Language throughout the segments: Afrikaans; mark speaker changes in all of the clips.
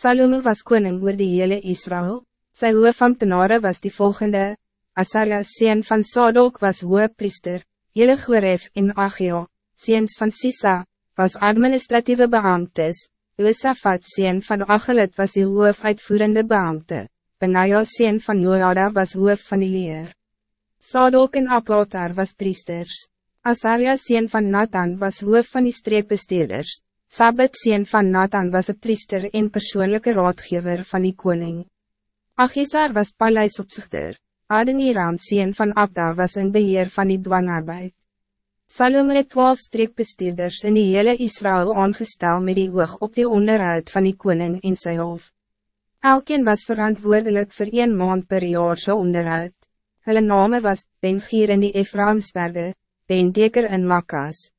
Speaker 1: Salome was koning oor die hele Israël. Sy hoofambtenare was die volgende. Asaria, sien van Sadok, was priester. Jelle Goref en Agio, seens van Sisa, was administratieve beambtes. Josaphat, sien van Achelet, was die hoofuitvoerende beambte. Benaja, sien van Jojada, was hoof van die leer. Sadok en Apotar was priesters. Asaria sien van Nathan was hoof van die streekbesteerders. Sabbat sien van Nathan was een priester en persoonlijke raadgever van die koning. Achisar was paleisopzichter. Adeniram sien van Abda was een beheer van die dwanarbeid. Salome het twaalf streekbesteerders in die hele Israël aangestel met die oog op die onderhoud van die koning in sy hof. Elkeen was verantwoordelijk voor een maand per jaar so onderhoud. Hulle name was Ben Gier in die Ephraimsberge, Ben Deker in Makas,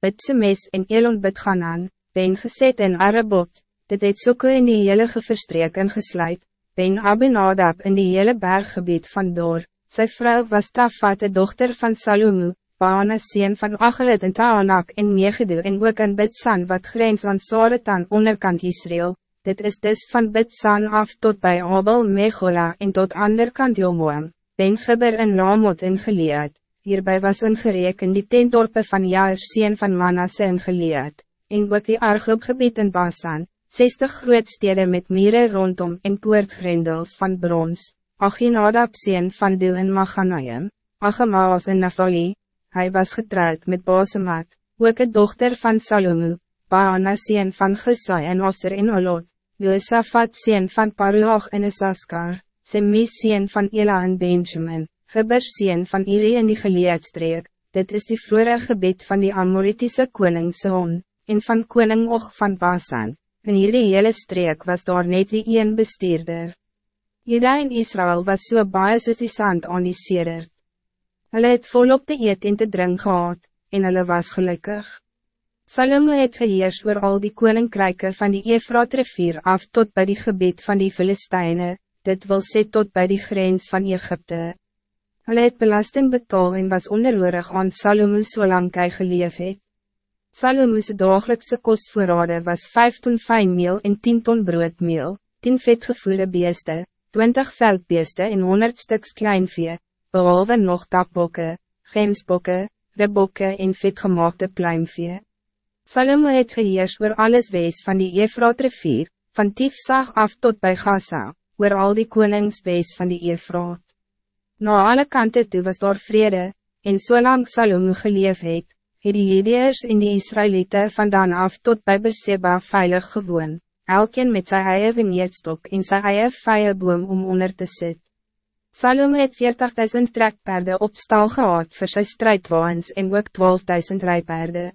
Speaker 1: Saalbem, Bitsemes en Elon Bitganan, Ben Geset in Arabot, dit het soeke in die hele geverstreek en gesluit, Ben Abinadab in die hele berggebied van Dor, sy vrou was Tafat de dochter van Salomo, Baana sien van Achelet en Taanak en Megedo en ook in Bitsan wat grens van Saretan onderkant Israël, dit is dus van Bitsan af tot bij Abel Mechola en tot anderkant Jomoam, Ben Gibber en Ramot in Geleed, hierbij was ingereken die tentdorpe van Jaar sien van Manasse in Geleed, en ook die Argoopgebied in Basan, 60 grootstede met mieren rondom en poortgrendels van brons, Achinadab sien van Deel in Machanayim, Achamaas in Naphtali, hij was getrouwd met Basemat, ook een dochter van Salomo, Baana sien van Gesai en Osser in Olot, Josaphat sien van Paruach in Isaskar, Semis sien van Ela en Benjamin, Geber sien van Iri in die geleedstreek, dit is die vroere gebed van die Amoritische koning Seon, en van koning Og van Basan, in hierdie hele streek was daar net die een bestuurder. Jeda in Israël was so baie soos die sand aan die sedert. Hulle het volop te eet en te drink gehad, en hulle was gelukkig. Salomo het geheers oor al die koninkryke van die Efraat rivier af tot bij die gebied van die Filistijnen, dit wil sê tot bij die grens van Egypte. Hulle het belasting betaal en was onderhoorig aan Salomo solang hy geleef het. Salomo's dagelijkse kostvoorrade was 5 ton fijnmeel en 10 ton broodmeel, 10 vetgevoerde beeste, 20 veldbeeste en 100 stuks kleinvee, behalve nog tapbokke, gemsbokke, ribbokke en vetgemaakte pluimvee. Salomo het geheers oor alles wees van die Efraat rivier, van Tiefsag af tot bij Gaza, oor al die konings wees van die Efraat. Na alle kanten toe was daar vrede, en zolang so Salomo geleef het, het die Hedeers en die Israëlieten vandaan af tot bij Berseba veilig gewoon, elkeen met sy eie vineerdstok en sy eie vije boom om onder te sit. Salomo het 40.000 trekperde op stal gehad vir sy strijdwaans en ook 12.000 rijperde.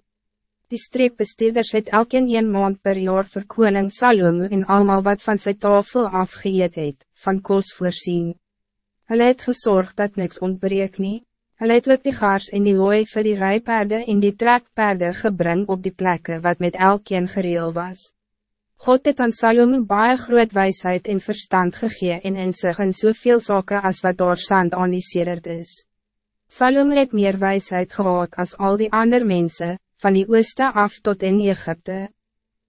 Speaker 1: Die streekbesteerders het elkeen een maand per jaar vir koning Salomo en allemaal wat van zijn tafel afgeëet het, van kos voorzien. Hulle het gezorgd dat niks ontbreek nie. Hulle het ook die gaars en die looi vir die rijpaarden en die trekpaarden gebring op die plekken wat met elkeen gereel was. God het aan Salome baie groot wijsheid en verstand gegee en in sig in soveel zaken als wat door sand aan die is. Salome het meer wijsheid gehad als al die andere mensen, van die ooste af tot in Egypte.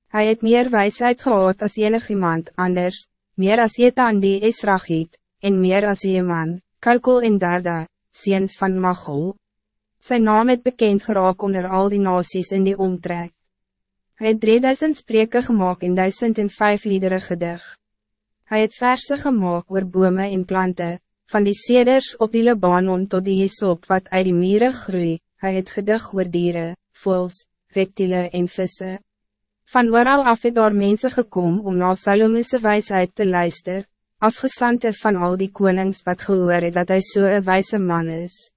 Speaker 1: Hij het meer wijsheid gehad als enig iemand anders, meer als Jetan die Israëliet, en meer as man, Kalkol en Darda, seens van Machol. Zijn naam het bekend geraak onder al die nasies in die omtrek. Hij het 3000 spreken gemaakt in 1005 liederen gedig. Hij het verse gemaakt oor bome en planten, van die seders op die Libanon tot die Hesop wat uit die mieren groei, hij het gedig oor dieren, voels, reptielen en vissen. Van waaral af het daar mense gekom om na Salomise wijsheid te luisteren, afgesante van al die konings wat gehoor het dat hij zo'n so wijze man is.